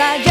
allá.